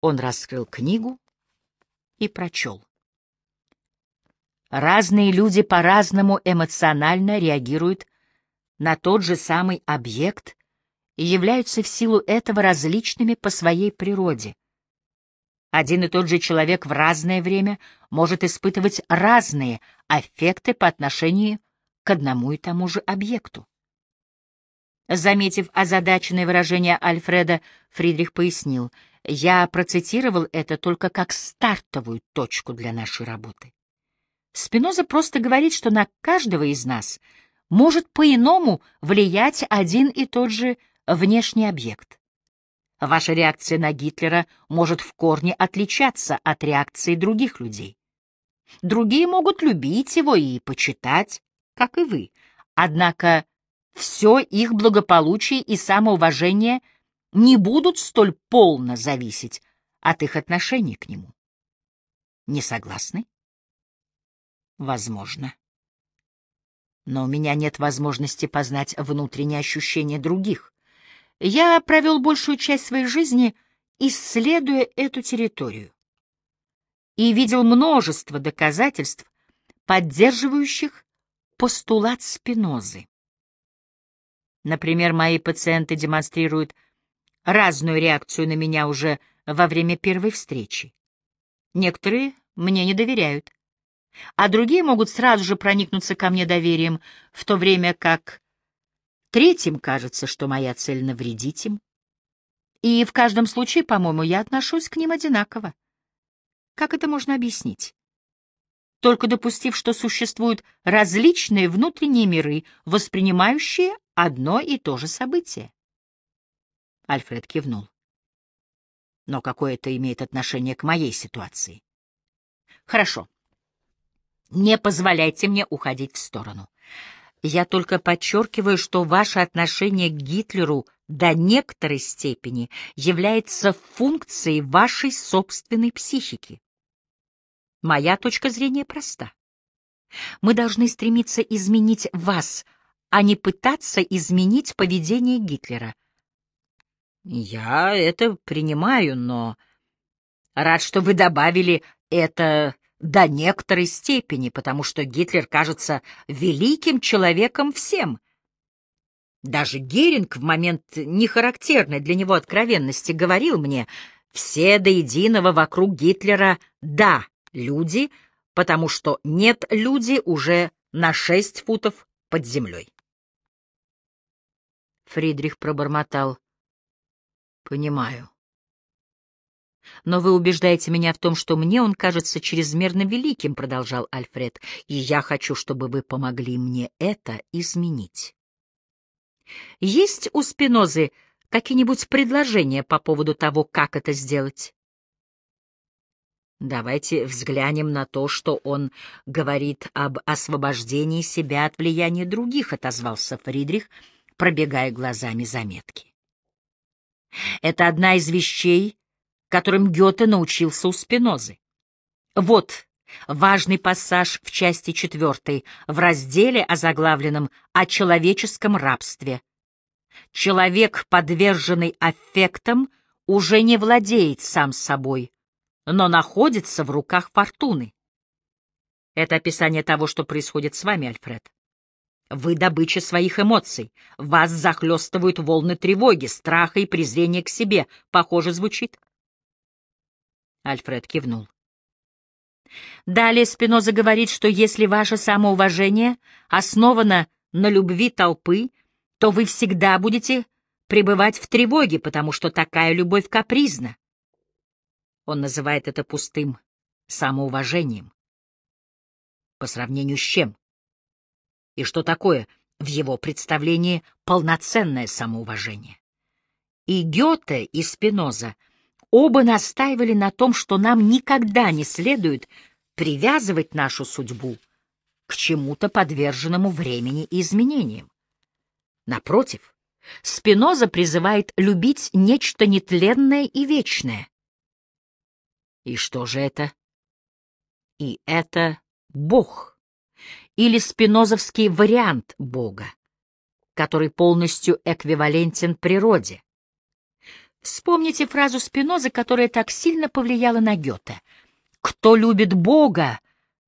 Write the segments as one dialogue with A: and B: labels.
A: Он раскрыл книгу и прочел. Разные люди по-разному эмоционально реагируют на тот же самый объект и являются в силу этого различными по своей природе. Один и тот же человек в разное время может испытывать разные аффекты по отношению к одному и тому же объекту. Заметив озадаченное выражение Альфреда, Фридрих пояснил, «Я процитировал это только как стартовую точку для нашей работы. Спиноза просто говорит, что на каждого из нас может по-иному влиять один и тот же внешний объект. Ваша реакция на Гитлера может в корне отличаться от реакции других людей. Другие могут любить его и почитать, как и вы. Однако все их благополучие и самоуважение не будут столь полно зависеть от их отношения к нему. Не согласны? Возможно. Но у меня нет возможности познать внутренние ощущения других. Я провел большую часть своей жизни, исследуя эту территорию, и видел множество доказательств, поддерживающих постулат Спинозы. Например, мои пациенты демонстрируют разную реакцию на меня уже во время первой встречи. Некоторые мне не доверяют, а другие могут сразу же проникнуться ко мне доверием, в то время как Третьим кажется, что моя цель — навредить им. И в каждом случае, по-моему, я отношусь к ним одинаково. Как это можно объяснить? Только допустив, что существуют различные внутренние миры, воспринимающие одно и то же событие. Альфред кивнул. Но какое это имеет отношение к моей ситуации? Хорошо. Не позволяйте мне уходить в сторону. Я только подчеркиваю, что ваше отношение к Гитлеру до некоторой степени является функцией вашей собственной психики. Моя точка зрения проста. Мы должны стремиться изменить вас, а не пытаться изменить поведение Гитлера. Я это принимаю, но рад, что вы добавили это до некоторой степени, потому что Гитлер кажется великим человеком всем. Даже Геринг в момент нехарактерной для него откровенности говорил мне, все до единого вокруг Гитлера «да, люди», потому что «нет, люди» уже на шесть футов под землей. Фридрих пробормотал. «Понимаю». «Но вы убеждаете меня в том, что мне он кажется чрезмерно великим», — продолжал Альфред, «и я хочу, чтобы вы помогли мне это изменить». «Есть у Спинозы какие-нибудь предложения по поводу того, как это сделать?» Давайте взглянем на то, что он говорит об освобождении себя от влияния других, — отозвался Фридрих, пробегая глазами заметки. Это одна из вещей, которым Гёте научился у Спинозы. Вот важный пассаж в части четвертой, в разделе, озаглавленном «О человеческом рабстве». Человек, подверженный аффектам, уже не владеет сам собой, но находится в руках фортуны. Это описание того, что происходит с вами, Альфред. Вы добыча своих эмоций. Вас захлестывают волны тревоги, страха и презрения к себе. Похоже, звучит. Альфред кивнул. Далее Спиноза говорит, что если ваше самоуважение основано на любви толпы, то вы всегда будете пребывать в тревоге, потому что такая любовь капризна. Он называет это пустым самоуважением. По сравнению с чем? И что такое в его представлении полноценное самоуважение? И Гёте, и Спиноза — Оба настаивали на том, что нам никогда не следует привязывать нашу судьбу к чему-то подверженному времени и изменениям. Напротив, Спиноза призывает любить нечто нетленное и вечное. И что же это? И это Бог, или спинозовский вариант Бога, который полностью эквивалентен природе. Вспомните фразу Спинозы, которая так сильно повлияла на Гёте. «Кто любит Бога,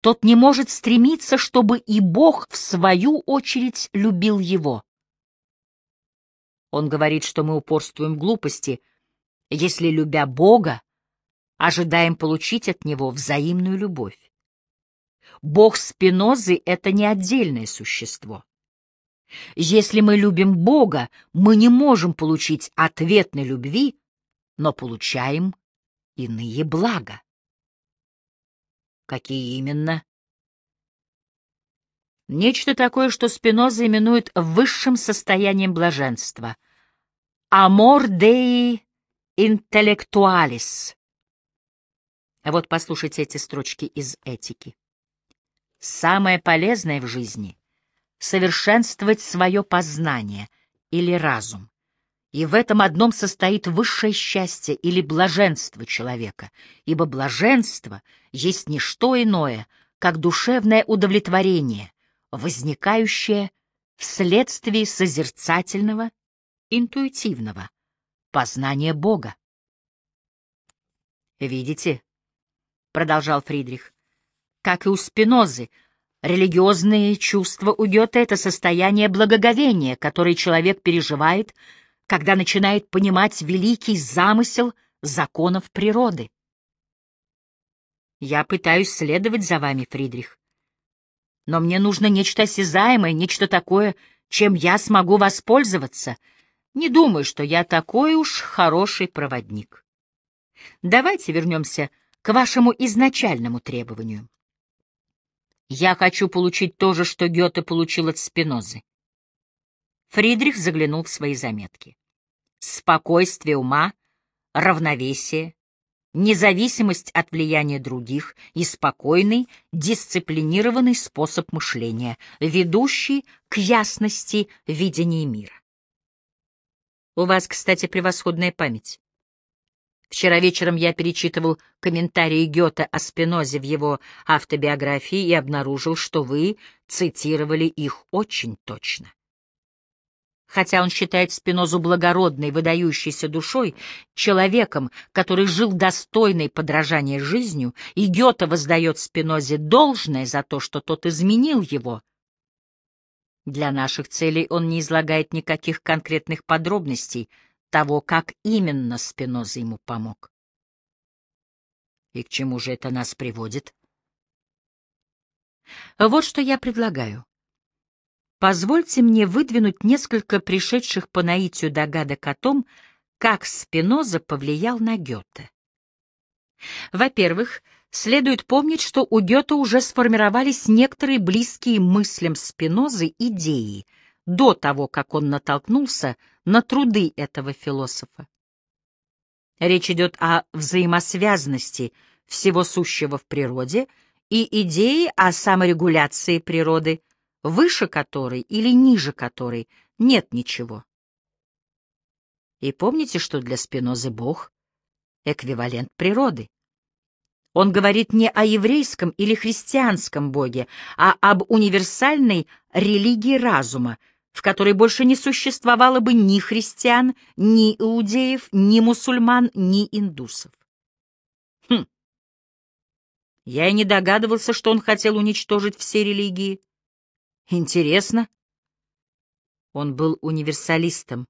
A: тот не может стремиться, чтобы и Бог, в свою очередь, любил его». Он говорит, что мы упорствуем глупости, если, любя Бога, ожидаем получить от Него взаимную любовь. Бог Спинозы — это не отдельное существо. Если мы любим Бога, мы не можем получить ответной любви, но получаем иные блага. Какие именно? Нечто такое, что Спиноза именует высшим состоянием блаженства. «Amor Dei Intellectualis». А вот послушайте эти строчки из «Этики». Самое полезное в жизни — совершенствовать свое познание или разум. И в этом одном состоит высшее счастье или блаженство человека, ибо блаженство есть не что иное, как душевное удовлетворение, возникающее вследствие созерцательного, интуитивного познания Бога. «Видите?» — продолжал Фридрих. Как и у Спинозы, религиозные чувства у Гёте — это состояние благоговения, которое человек переживает, когда начинает понимать великий замысел законов природы. Я пытаюсь следовать за вами, Фридрих. Но мне нужно нечто осязаемое, нечто такое, чем я смогу воспользоваться. Не думаю, что я такой уж хороший проводник. Давайте вернемся к вашему изначальному требованию. Я хочу получить то же, что Гёте получил от Спинозы. Фридрих заглянул в свои заметки. Спокойствие ума, равновесие, независимость от влияния других и спокойный, дисциплинированный способ мышления, ведущий к ясности видения мира. У вас, кстати, превосходная память. Вчера вечером я перечитывал комментарии Гёте о Спинозе в его автобиографии и обнаружил, что вы цитировали их очень точно. Хотя он считает Спинозу благородной, выдающейся душой, человеком, который жил достойной подражания жизнью, и Гёте воздает Спинозе должное за то, что тот изменил его. Для наших целей он не излагает никаких конкретных подробностей — того, как именно Спиноза ему помог. И к чему же это нас приводит? Вот что я предлагаю. Позвольте мне выдвинуть несколько пришедших по наитию догадок о том, как Спиноза повлиял на Гёте. Во-первых, следует помнить, что у Гёте уже сформировались некоторые близкие мыслям Спинозы идеи — до того, как он натолкнулся на труды этого философа. Речь идет о взаимосвязности всего сущего в природе и идее о саморегуляции природы, выше которой или ниже которой нет ничего. И помните, что для Спинозы Бог — эквивалент природы. Он говорит не о еврейском или христианском Боге, а об универсальной религии разума, в которой больше не существовало бы ни христиан, ни иудеев, ни мусульман, ни индусов. Хм. Я и не догадывался, что он хотел уничтожить все религии. Интересно. Он был универсалистом.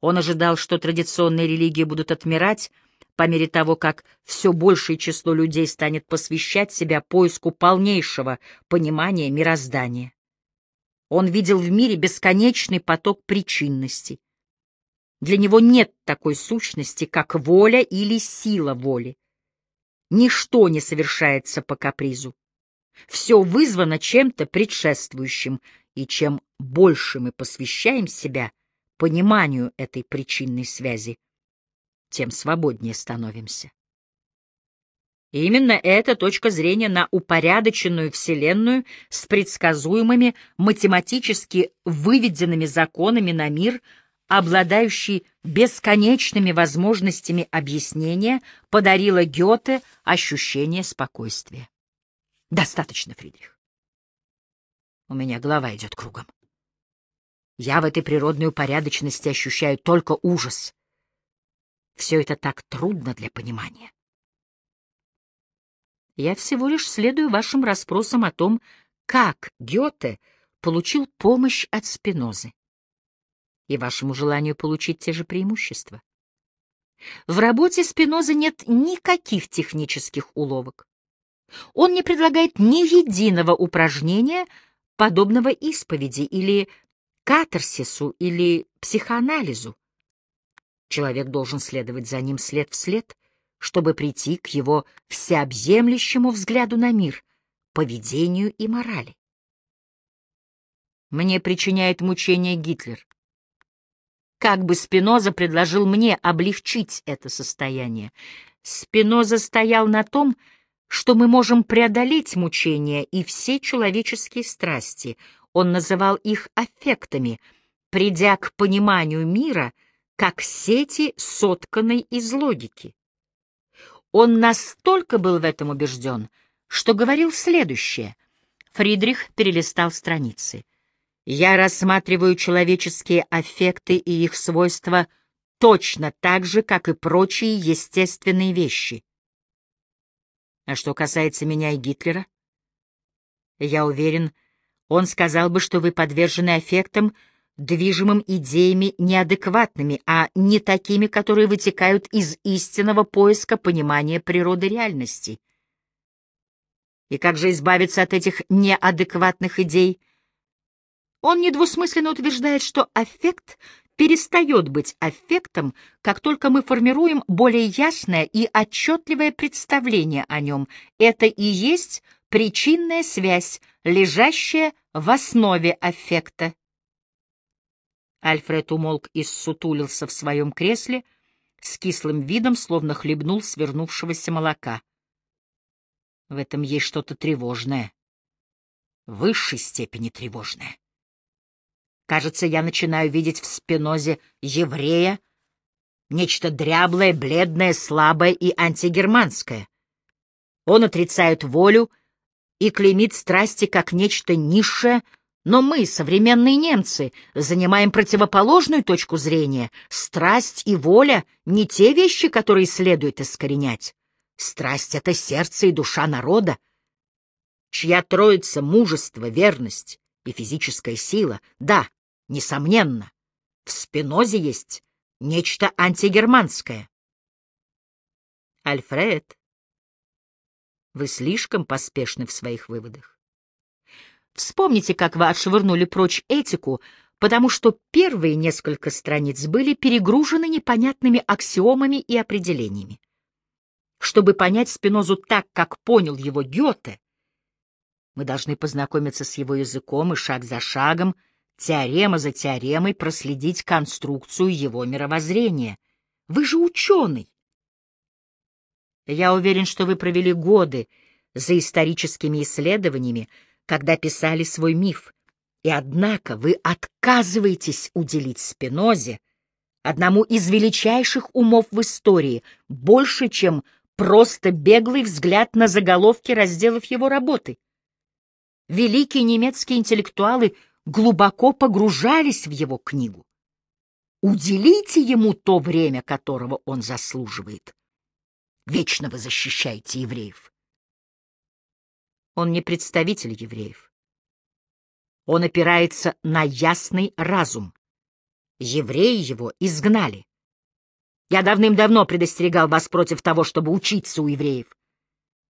A: Он ожидал, что традиционные религии будут отмирать по мере того, как все большее число людей станет посвящать себя поиску полнейшего понимания мироздания. Он видел в мире бесконечный поток причинности. Для него нет такой сущности, как воля или сила воли. Ничто не совершается по капризу. Все вызвано чем-то предшествующим, и чем больше мы посвящаем себя пониманию этой причинной связи, тем свободнее становимся. И именно эта точка зрения на упорядоченную Вселенную с предсказуемыми математически выведенными законами на мир, обладающий бесконечными возможностями объяснения, подарила Гёте ощущение спокойствия. Достаточно, Фридрих. У меня голова идет кругом. Я в этой природной упорядоченности ощущаю только ужас. Все это так трудно для понимания. Я всего лишь следую вашим расспросам о том, как Гёте получил помощь от Спинозы и вашему желанию получить те же преимущества. В работе Спинозы нет никаких технических уловок. Он не предлагает ни единого упражнения, подобного исповеди или катарсису или психоанализу. Человек должен следовать за ним след в след, чтобы прийти к его всеобъемлющему взгляду на мир, поведению и морали. Мне причиняет мучение Гитлер. Как бы Спиноза предложил мне облегчить это состояние? Спиноза стоял на том, что мы можем преодолеть мучения и все человеческие страсти. Он называл их аффектами, придя к пониманию мира как сети, сотканной из логики. Он настолько был в этом убежден, что говорил следующее. Фридрих перелистал страницы. «Я рассматриваю человеческие аффекты и их свойства точно так же, как и прочие естественные вещи. А что касается меня и Гитлера, я уверен, он сказал бы, что вы подвержены аффектам, движимым идеями неадекватными, а не такими, которые вытекают из истинного поиска понимания природы реальности. И как же избавиться от этих неадекватных идей? Он недвусмысленно утверждает, что аффект перестает быть аффектом, как только мы формируем более ясное и отчетливое представление о нем. Это и есть причинная связь, лежащая в основе аффекта. Альфред умолк и ссутулился в своем кресле, с кислым видом, словно хлебнул свернувшегося молока. В этом есть что-то тревожное, в высшей степени тревожное. Кажется, я начинаю видеть в Спинозе еврея, нечто дряблое, бледное, слабое и антигерманское. Он отрицает волю и клеймит страсти как нечто низшее, но мы, современные немцы, занимаем противоположную точку зрения. Страсть и воля — не те вещи, которые следует искоренять. Страсть — это сердце и душа народа, чья троица мужество, верность и физическая сила. Да, несомненно, в Спинозе есть нечто антигерманское. Альфред, вы слишком поспешны в своих выводах. Вспомните, как вы отшвырнули прочь этику, потому что первые несколько страниц были перегружены непонятными аксиомами и определениями. Чтобы понять Спинозу так, как понял его Гёте, мы должны познакомиться с его языком и шаг за шагом, теорема за теоремой проследить конструкцию его мировоззрения. Вы же ученый. Я уверен, что вы провели годы за историческими исследованиями, когда писали свой миф. И однако вы отказываетесь уделить Спинозе, одному из величайших умов в истории, больше, чем просто беглый взгляд на заголовки разделов его работы. Великие немецкие интеллектуалы глубоко погружались в его книгу. Уделите ему то время, которого он заслуживает. Вечно вы защищаете евреев. Он не представитель евреев. Он опирается на ясный разум. Евреи его изгнали. Я давным-давно предостерегал вас против того, чтобы учиться у евреев.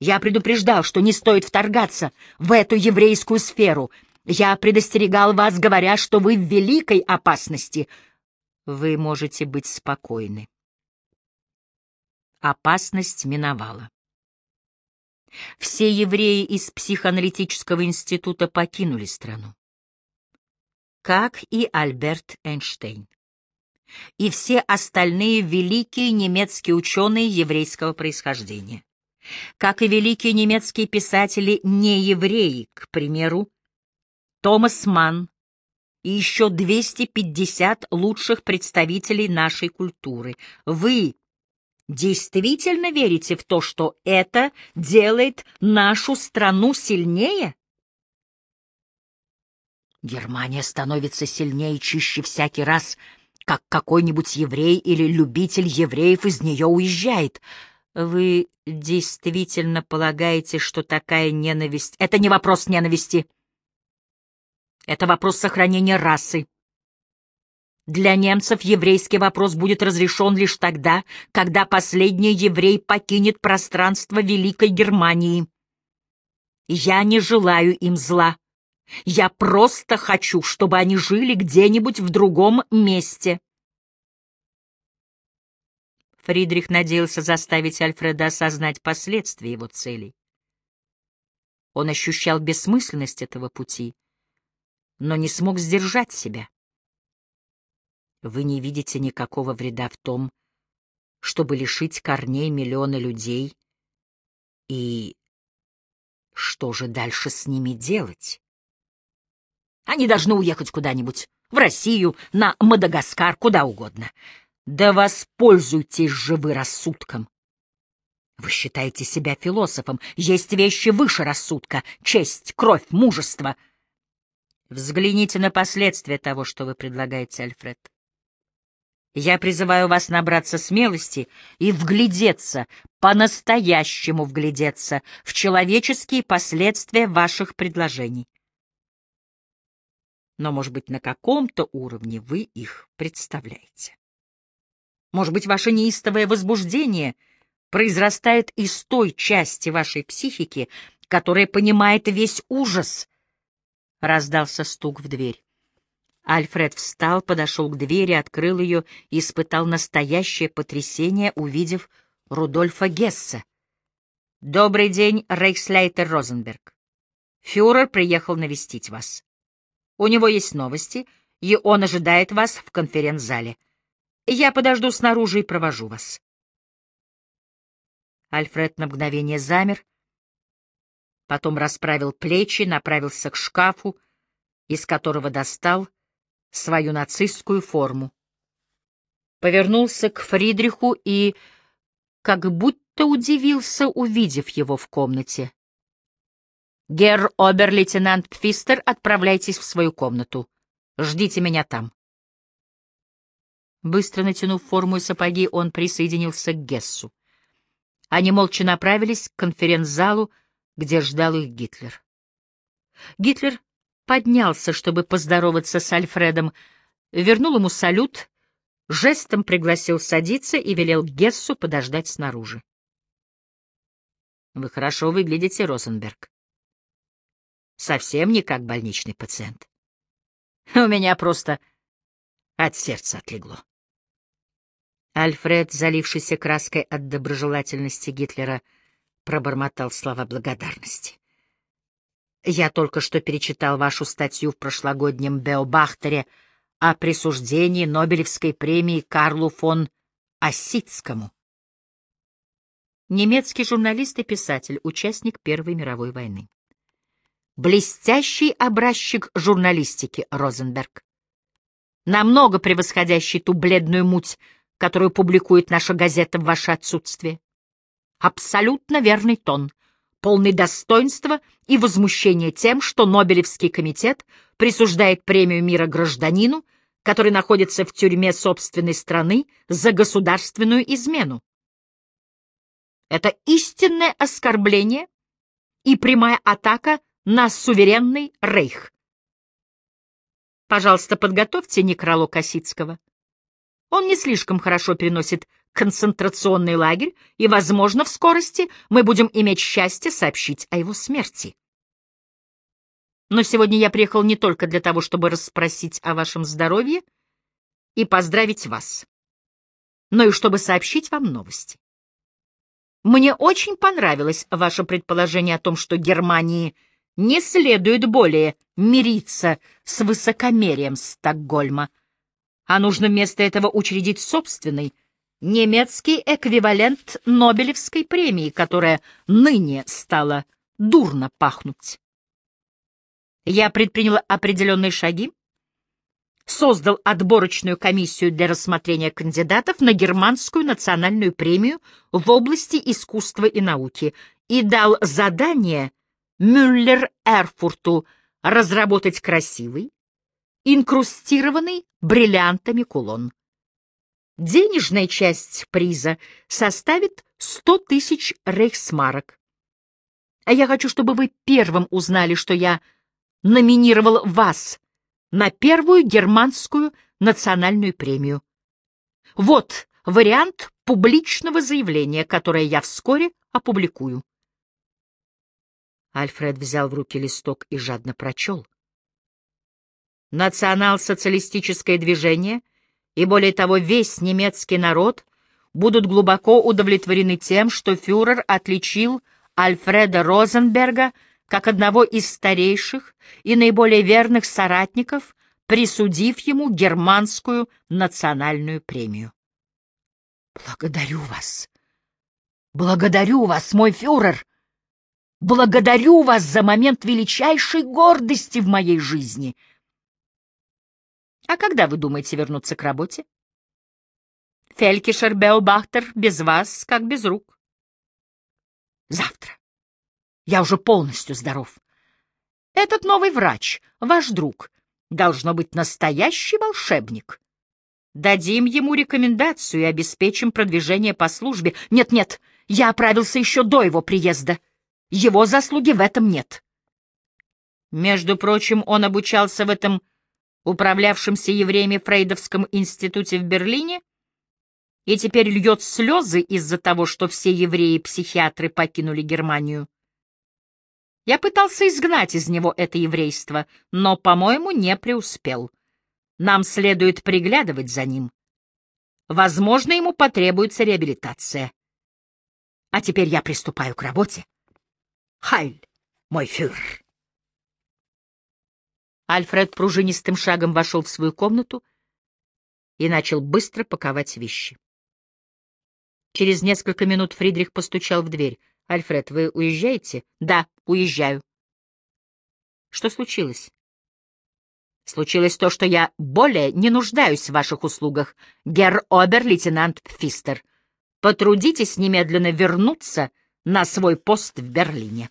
A: Я предупреждал, что не стоит вторгаться в эту еврейскую сферу. Я предостерегал вас, говоря, что вы в великой опасности. Вы можете быть спокойны. Опасность миновала. Все евреи из психоаналитического института покинули страну. Как и Альберт Эйнштейн. И все остальные великие немецкие ученые еврейского происхождения. Как и великие немецкие писатели не-евреи, к примеру, Томас Манн и еще 250 лучших представителей нашей культуры. Вы, действительно верите в то, что это делает нашу страну сильнее? Германия становится сильнее и чище всякий раз, как какой-нибудь еврей или любитель евреев из нее уезжает. Вы действительно полагаете, что такая ненависть — это не вопрос ненависти? Это вопрос сохранения расы. Для немцев еврейский вопрос будет разрешен лишь тогда, когда последний еврей покинет пространство Великой Германии. Я не желаю им зла. Я просто хочу, чтобы они жили где-нибудь в другом месте. Фридрих надеялся заставить Альфреда осознать последствия его целей. Он ощущал бессмысленность этого пути, но не смог сдержать себя. Вы не видите никакого вреда в том, чтобы лишить корней миллиона людей и что же дальше с ними делать? Они должны уехать куда-нибудь, в Россию, на Мадагаскар, куда угодно. Да воспользуйтесь же вы рассудком. Вы считаете себя философом. Есть вещи выше рассудка. Честь, кровь, мужество. Взгляните на последствия того, что вы предлагаете, Альфред. Я призываю вас набраться смелости и вглядеться, по-настоящему вглядеться в человеческие последствия ваших предложений. Но, может быть, на каком-то уровне вы их представляете. Может быть, ваше неистовое возбуждение произрастает из той части вашей психики, которая понимает весь ужас. Раздался стук в дверь. Альфред встал, подошел к двери, открыл ее и испытал настоящее потрясение, увидев Рудольфа Гесса. «Добрый день, Рейхслейтер Розенберг. Фюрер приехал навестить вас. У него есть новости, и он ожидает вас в конференц-зале. Я подожду снаружи и провожу вас». Альфред на мгновение замер, потом расправил плечи, направился к шкафу, из которого достал свою нацистскую форму. Повернулся к Фридриху и как будто удивился, увидев его в комнате. «Герр обер-лейтенант Пфистер, отправляйтесь в свою комнату. Ждите меня там». Быстро натянув форму и сапоги, он присоединился к Гессу. Они молча направились к конференц-залу, где ждал их Гитлер. Гитлер поднялся, чтобы поздороваться с Альфредом, вернул ему салют, жестом пригласил садиться и велел Гессу подождать снаружи. — Вы хорошо выглядите, Розенберг. Совсем не как больничный пациент. У меня просто от сердца отлегло. Альфред, залившийся краской от доброжелательности Гитлера, пробормотал слова благодарности. Я только что перечитал вашу статью в прошлогоднем Беобахтере о присуждении Нобелевской премии Карлу фон Осицкому. Немецкий журналист и писатель, участник Первой мировой войны. Блестящий образчик журналистики Розенберг. Намного превосходящий ту бледную муть, которую публикует наша газета в ваше отсутствие. Абсолютно верный тон, полный достоинства и возмущения тем, что Нобелевский комитет присуждает премию мира гражданину, который находится в тюрьме собственной страны за государственную измену. Это истинное оскорбление и прямая атака на суверенный рейх. Пожалуйста, подготовьте некролог Осицкого. Он не слишком хорошо переносит концентрационный лагерь, и, возможно, в скорости мы будем иметь счастье сообщить о его смерти. Но сегодня я приехал не только для того, чтобы расспросить о вашем здоровье и поздравить вас, но и чтобы сообщить вам новости. Мне очень понравилось ваше предположение о том, что Германии не следует более мириться с высокомерием Стокгольма, а нужно вместо этого учредить собственный, немецкий эквивалент Нобелевской премии, которая ныне стала дурно пахнуть. Я предпринял определенные шаги, создал отборочную комиссию для рассмотрения кандидатов на Германскую национальную премию в области искусства и науки и дал задание Мюллер-Эрфурту разработать красивый, инкрустированный бриллиантами кулон. Денежная часть приза составит сто тысяч рейхсмарок. А я хочу, чтобы вы первым узнали, что я номинировал вас на первую германскую национальную премию. Вот вариант публичного заявления, которое я вскоре опубликую. Альфред взял в руки листок и жадно прочел. Национал-социалистическое движение и, более того, весь немецкий народ будут глубоко удовлетворены тем, что фюрер отличил Альфреда Розенберга как одного из старейших и наиболее верных соратников, присудив ему германскую национальную премию. Благодарю вас. Благодарю вас, мой фюрер. Благодарю вас за момент величайшей гордости в моей жизни. А когда вы думаете вернуться к работе? Фелькишер Беобахтер без вас, как без рук. Завтра. Я уже полностью здоров. Этот новый врач, ваш друг, должно быть настоящий волшебник. Дадим ему рекомендацию и обеспечим продвижение по службе. Нет-нет, я оправился еще до его приезда. Его заслуги в этом нет. Между прочим, он обучался в этом управлявшемся евреями Фрейдовском институте в Берлине и теперь льет слезы из-за того, что все евреи-психиатры покинули Германию. Я пытался изгнать из него это еврейство, но, по-моему, не преуспел. Нам следует приглядывать за ним. Возможно, ему потребуется реабилитация. А теперь я приступаю к работе. Хайль, мой фюрер. Альфред пружинистым шагом вошел в свою комнату и начал быстро паковать вещи. Через несколько минут Фридрих постучал в дверь. «Альфред, вы уезжаете?» «Да, уезжаю». «Что случилось?» «Случилось то, что я более не нуждаюсь в ваших услугах, герр обер-лейтенант Пфистер. Потрудитесь немедленно вернуться на свой пост в Берлине».